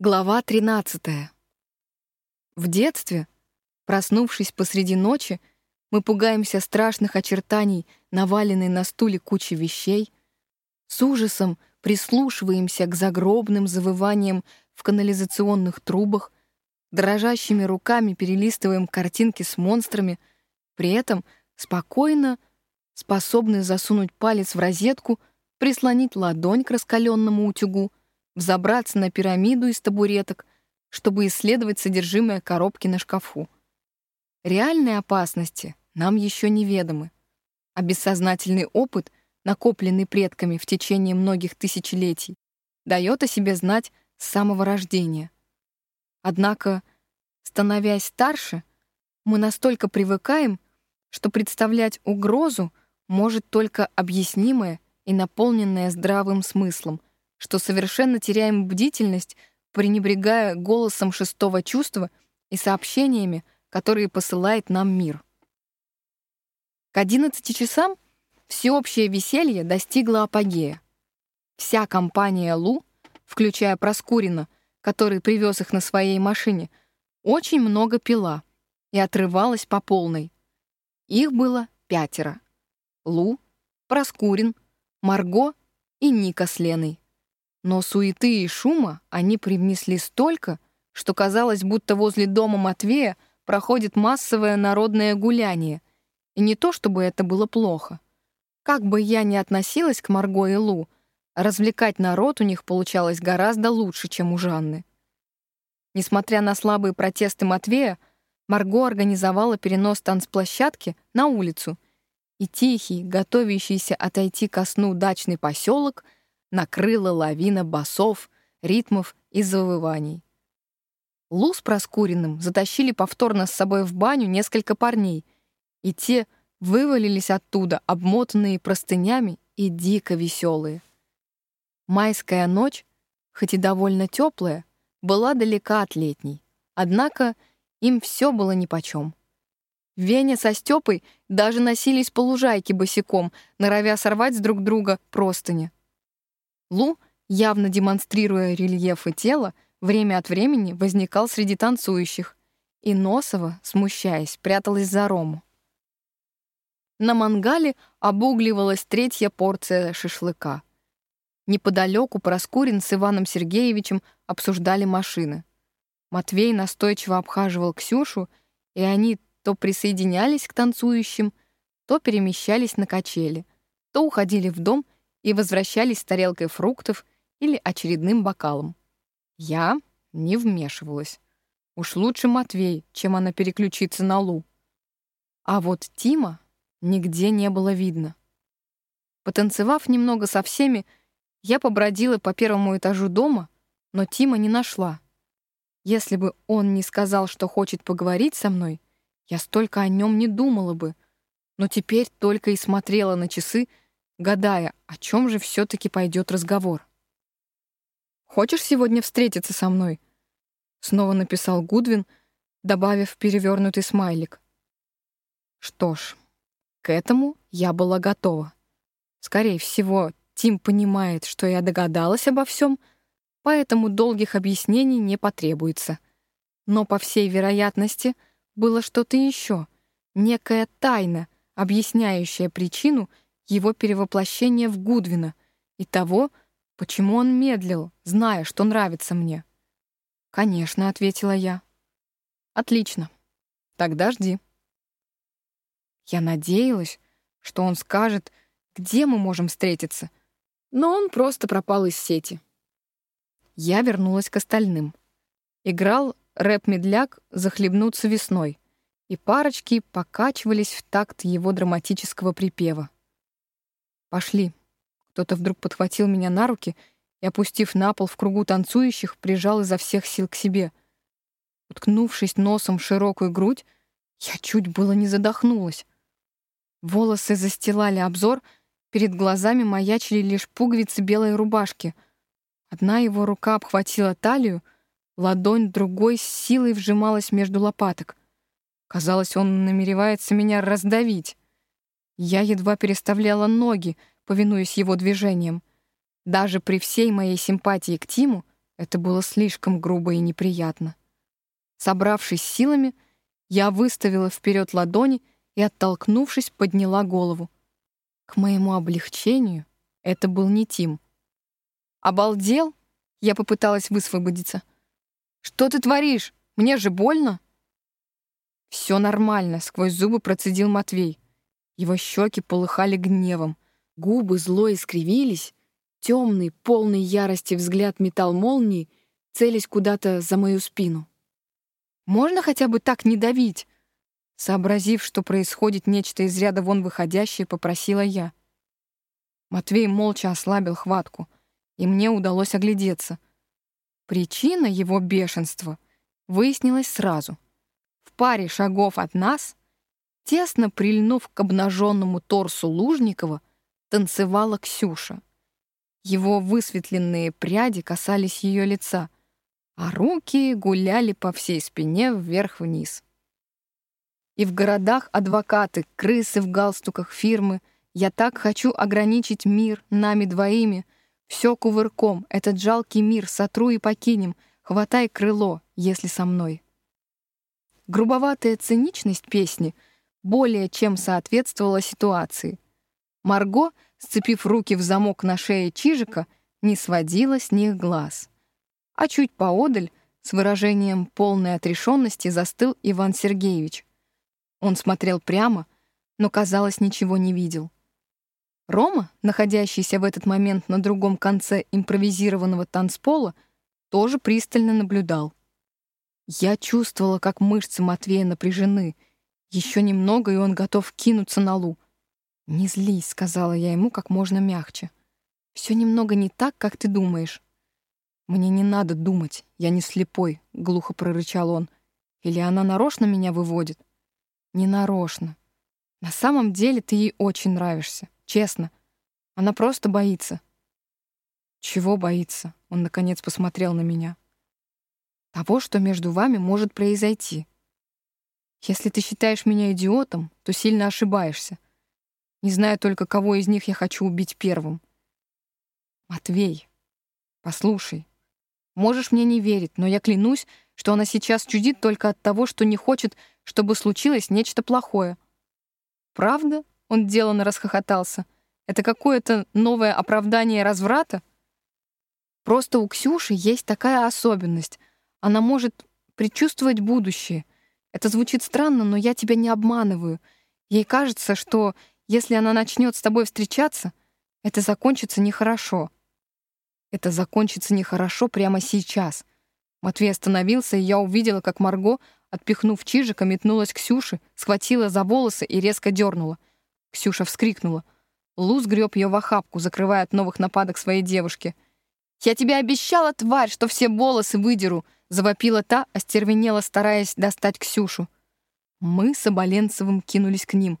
Глава 13. В детстве, проснувшись посреди ночи, мы пугаемся страшных очертаний, наваленной на стуле кучи вещей, с ужасом прислушиваемся к загробным завываниям в канализационных трубах, дрожащими руками перелистываем картинки с монстрами, при этом спокойно способны засунуть палец в розетку, прислонить ладонь к раскаленному утюгу — взобраться на пирамиду из табуреток, чтобы исследовать содержимое коробки на шкафу. Реальные опасности нам еще неведомы, а бессознательный опыт, накопленный предками в течение многих тысячелетий, дает о себе знать с самого рождения. Однако, становясь старше, мы настолько привыкаем, что представлять угрозу может только объяснимое и наполненное здравым смыслом — что совершенно теряем бдительность, пренебрегая голосом шестого чувства и сообщениями, которые посылает нам мир. К 11 часам всеобщее веселье достигло апогея. Вся компания Лу, включая Проскурина, который привез их на своей машине, очень много пила и отрывалась по полной. Их было пятеро. Лу, Проскурин, Марго и Ника с Леной. Но суеты и шума они привнесли столько, что казалось, будто возле дома Матвея проходит массовое народное гуляние. И не то, чтобы это было плохо. Как бы я ни относилась к Марго и Лу, развлекать народ у них получалось гораздо лучше, чем у Жанны. Несмотря на слабые протесты Матвея, Марго организовала перенос танцплощадки на улицу, и тихий, готовящийся отойти ко сну дачный поселок — накрыла лавина басов, ритмов и завываний. Лу с Проскуриным затащили повторно с собой в баню несколько парней, и те вывалились оттуда, обмотанные простынями и дико веселые. Майская ночь, хоть и довольно теплая, была далека от летней, однако им все было нипочем. Веня со Степой даже носились по лужайке босиком, норовя сорвать с друг друга простыни. Лу, явно демонстрируя рельефы тела, время от времени возникал среди танцующих, и Носова, смущаясь, пряталась за Рому. На мангале обугливалась третья порция шашлыка. Неподалеку Проскурин с Иваном Сергеевичем обсуждали машины. Матвей настойчиво обхаживал Ксюшу, и они то присоединялись к танцующим, то перемещались на качели, то уходили в дом и возвращались с тарелкой фруктов или очередным бокалом. Я не вмешивалась. Уж лучше Матвей, чем она переключится на Лу. А вот Тима нигде не было видно. Потанцевав немного со всеми, я побродила по первому этажу дома, но Тима не нашла. Если бы он не сказал, что хочет поговорить со мной, я столько о нем не думала бы, но теперь только и смотрела на часы, гадая, о чем же все-таки пойдет разговор. «Хочешь сегодня встретиться со мной?» Снова написал Гудвин, добавив перевернутый смайлик. Что ж, к этому я была готова. Скорее всего, Тим понимает, что я догадалась обо всем, поэтому долгих объяснений не потребуется. Но, по всей вероятности, было что-то еще, некая тайна, объясняющая причину его перевоплощения в Гудвина и того, почему он медлил, зная, что нравится мне. «Конечно», — ответила я. «Отлично. Тогда жди». Я надеялась, что он скажет, где мы можем встретиться, но он просто пропал из сети. Я вернулась к остальным. Играл рэп-медляк «Захлебнуться весной», и парочки покачивались в такт его драматического припева. «Пошли». Кто-то вдруг подхватил меня на руки и, опустив на пол в кругу танцующих, прижал изо всех сил к себе. Уткнувшись носом в широкую грудь, я чуть было не задохнулась. Волосы застилали обзор, перед глазами маячили лишь пуговицы белой рубашки. Одна его рука обхватила талию, ладонь другой с силой вжималась между лопаток. Казалось, он намеревается меня раздавить. Я едва переставляла ноги, повинуясь его движениям. Даже при всей моей симпатии к Тиму Это было слишком грубо и неприятно. Собравшись силами, я выставила вперед ладони и, оттолкнувшись, подняла голову. К моему облегчению это был не Тим. «Обалдел?» — я попыталась высвободиться. «Что ты творишь? Мне же больно!» «Все нормально», — сквозь зубы процедил Матвей. Его щеки полыхали гневом, губы зло искривились, темный, полный ярости взгляд метал молнии, целясь куда-то за мою спину. «Можно хотя бы так не давить?» Сообразив, что происходит нечто из ряда вон выходящее, попросила я. Матвей молча ослабил хватку, и мне удалось оглядеться. Причина его бешенства выяснилась сразу. В паре шагов от нас, тесно прильнув к обнаженному торсу Лужникова, танцевала Ксюша. Его высветленные пряди касались ее лица, а руки гуляли по всей спине вверх-вниз. И в городах адвокаты, крысы в галстуках фирмы. Я так хочу ограничить мир нами двоими. Все кувырком, этот жалкий мир сотру и покинем. Хватай крыло, если со мной. Грубоватая циничность песни более чем соответствовала ситуации. Марго, сцепив руки в замок на шее Чижика, не сводила с них глаз. А чуть поодаль, с выражением полной отрешенности, застыл Иван Сергеевич. Он смотрел прямо, но, казалось, ничего не видел. Рома, находящийся в этот момент на другом конце импровизированного танцпола, тоже пристально наблюдал. Я чувствовала, как мышцы Матвея напряжены. Еще немного, и он готов кинуться на Лу. «Не злись», — сказала я ему как можно мягче. «Все немного не так, как ты думаешь». «Мне не надо думать, я не слепой», — глухо прорычал он. «Или она нарочно меня выводит?» Не нарочно. На самом деле ты ей очень нравишься. Честно. Она просто боится. Чего боится? Он, наконец, посмотрел на меня. Того, что между вами может произойти. Если ты считаешь меня идиотом, то сильно ошибаешься. Не знаю только, кого из них я хочу убить первым. Матвей, послушай. Можешь мне не верить, но я клянусь, что она сейчас чудит только от того, что не хочет, чтобы случилось нечто плохое. Правда? Он деланно расхохотался. Это какое-то новое оправдание разврата? Просто у Ксюши есть такая особенность. Она может предчувствовать будущее. Это звучит странно, но я тебя не обманываю. Ей кажется, что если она начнет с тобой встречаться, это закончится нехорошо. Это закончится нехорошо прямо сейчас. Матвей остановился, и я увидела, как Марго Отпихнув Чижика, метнулась к Ксюше, схватила за волосы и резко дернула. Ксюша вскрикнула. Луз греб ее в охапку, закрывая от новых нападок своей девушки. «Я тебе обещала, тварь, что все волосы выдеру!» Завопила та, остервенела, стараясь достать Ксюшу. Мы с Оболенцевым кинулись к ним.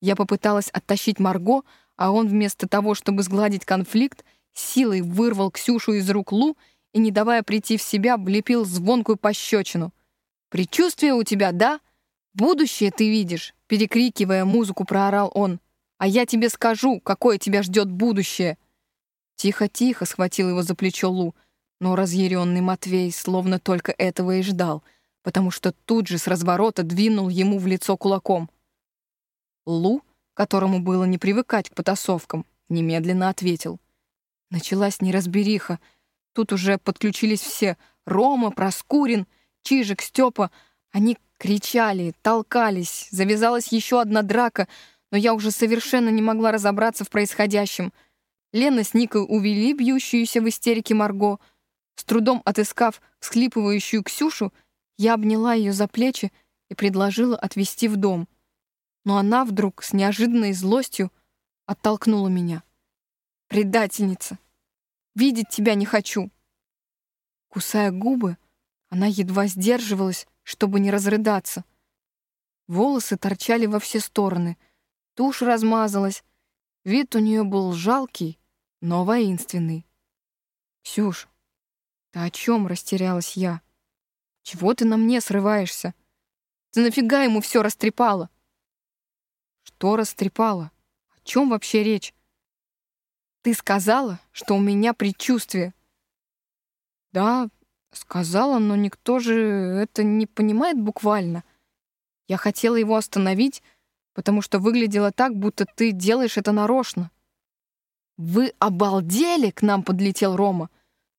Я попыталась оттащить Марго, а он вместо того, чтобы сгладить конфликт, силой вырвал Ксюшу из рук Лу и, не давая прийти в себя, влепил звонкую пощечину. «Предчувствие у тебя, да? Будущее ты видишь!» Перекрикивая музыку, проорал он. «А я тебе скажу, какое тебя ждет будущее!» Тихо-тихо схватил его за плечо Лу, но разъяренный Матвей словно только этого и ждал, потому что тут же с разворота двинул ему в лицо кулаком. Лу, которому было не привыкать к потасовкам, немедленно ответил. Началась неразбериха. Тут уже подключились все — Рома, Проскурин — Чижик, Степа. Они кричали, толкались, завязалась еще одна драка, но я уже совершенно не могла разобраться в происходящем. Лена с Никой увели бьющуюся в истерике Марго. С трудом отыскав всхлипывающую Ксюшу, я обняла ее за плечи и предложила отвезти в дом. Но она вдруг с неожиданной злостью оттолкнула меня. «Предательница! Видеть тебя не хочу!» Кусая губы, она едва сдерживалась, чтобы не разрыдаться. Волосы торчали во все стороны, тушь размазалась. Вид у нее был жалкий, но воинственный. «Ксюш, о чем растерялась я? Чего ты на мне срываешься? Ты нафига ему все растрепала?» «Что растрепала? О чем вообще речь?» «Ты сказала, что у меня предчувствие. Да, сказала, но никто же это не понимает буквально. Я хотела его остановить, потому что выглядело так, будто ты делаешь это нарочно. «Вы обалдели?» — к нам подлетел Рома.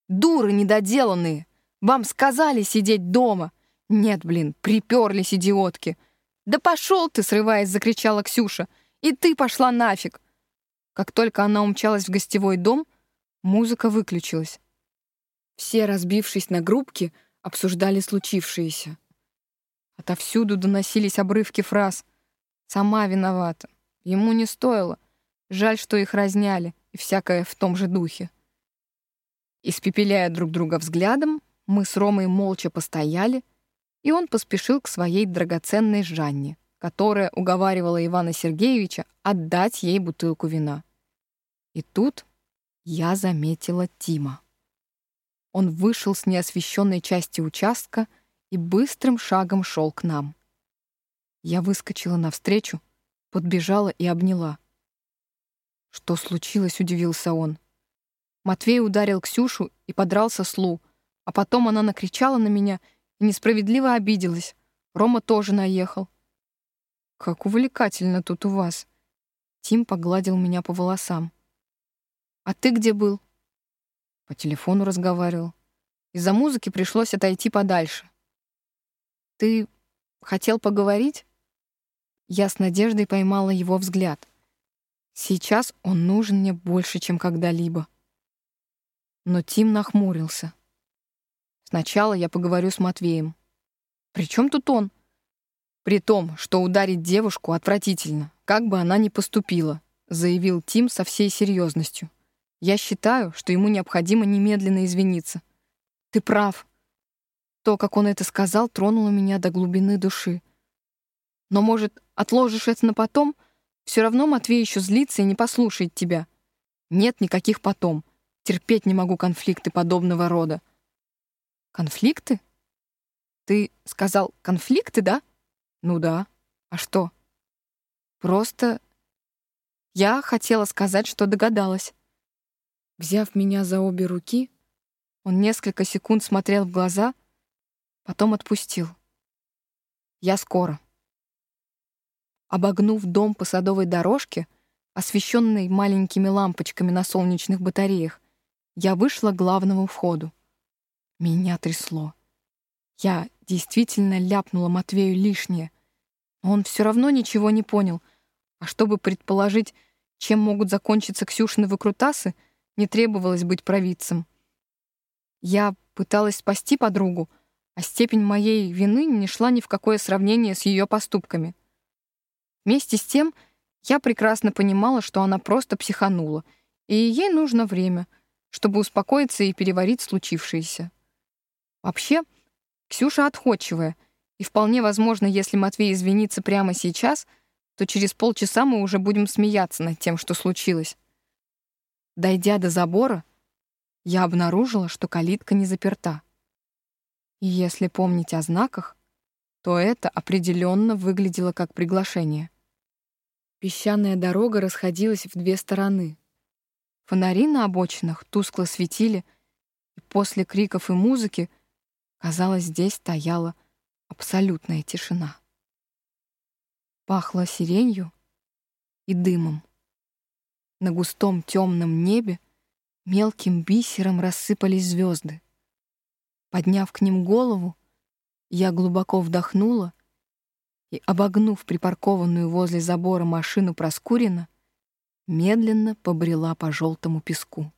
«Дуры недоделанные! Вам сказали сидеть дома!» «Нет, блин, приперлись идиотки!» «Да пошел ты!» — срываясь, закричала Ксюша. «И ты пошла нафиг!» Как только она умчалась в гостевой дом, музыка выключилась. Все, разбившись на группки, обсуждали случившееся. Отовсюду доносились обрывки фраз. «Сама виновата. Ему не стоило. Жаль, что их разняли и всякое в том же духе. Испепеляя друг друга взглядом, мы с Ромой молча постояли, и он поспешил к своей драгоценной Жанне, которая уговаривала Ивана Сергеевича отдать ей бутылку вина. И тут я заметила Тима. Он вышел с неосвещенной части участка и быстрым шагом шел к нам. Я выскочила навстречу, подбежала и обняла — «Что случилось?» — удивился он. Матвей ударил Ксюшу и подрался с Лу, а потом она накричала на меня и несправедливо обиделась. Рома тоже наехал. «Как увлекательно тут у вас!» Тим погладил меня по волосам. «А ты где был?» По телефону разговаривал. Из-за музыки пришлось отойти подальше. «Ты хотел поговорить?» Я с надеждой поймала его взгляд — Сейчас он нужен мне больше, чем когда-либо. Но Тим нахмурился. Сначала я поговорю с Матвеем. При чем тут он? При том, что ударить девушку отвратительно, как бы она ни поступила, заявил Тим со всей серьезностью. Я считаю, что ему необходимо немедленно извиниться. Ты прав. То, как он это сказал, тронуло меня до глубины души. Но, может, отложишь это на потом — все равно Матвей еще злится и не послушает тебя. Нет никаких потом. Терпеть не могу конфликты подобного рода. Конфликты? Ты сказал конфликты, да? Ну да. А что? Просто я хотела сказать, что догадалась. Взяв меня за обе руки, он несколько секунд смотрел в глаза, потом отпустил. Я скоро. Обогнув дом по садовой дорожке, освещенной маленькими лампочками на солнечных батареях, я вышла к главному входу. Меня трясло. Я действительно ляпнула Матвею лишнее. Он все равно ничего не понял. А чтобы предположить, чем могут закончиться Ксюшины выкрутасы, не требовалось быть провидцем. Я пыталась спасти подругу, а степень моей вины не шла ни в какое сравнение с ее поступками — Вместе с тем, я прекрасно понимала, что она просто психанула, и ей нужно время, чтобы успокоиться и переварить случившееся. Вообще, Ксюша отходчивая, и вполне возможно, если Матвей извинится прямо сейчас, то через полчаса мы уже будем смеяться над тем, что случилось. Дойдя до забора, я обнаружила, что калитка не заперта. И если помнить о знаках, то это определенно выглядело как приглашение. Песчаная дорога расходилась в две стороны. Фонари на обочинах тускло светили, и после криков и музыки, казалось, здесь стояла абсолютная тишина. Пахло сиренью и дымом. На густом темном небе мелким бисером рассыпались звезды. Подняв к ним голову, я глубоко вдохнула и, обогнув припаркованную возле забора машину Проскурина, медленно побрела по желтому песку.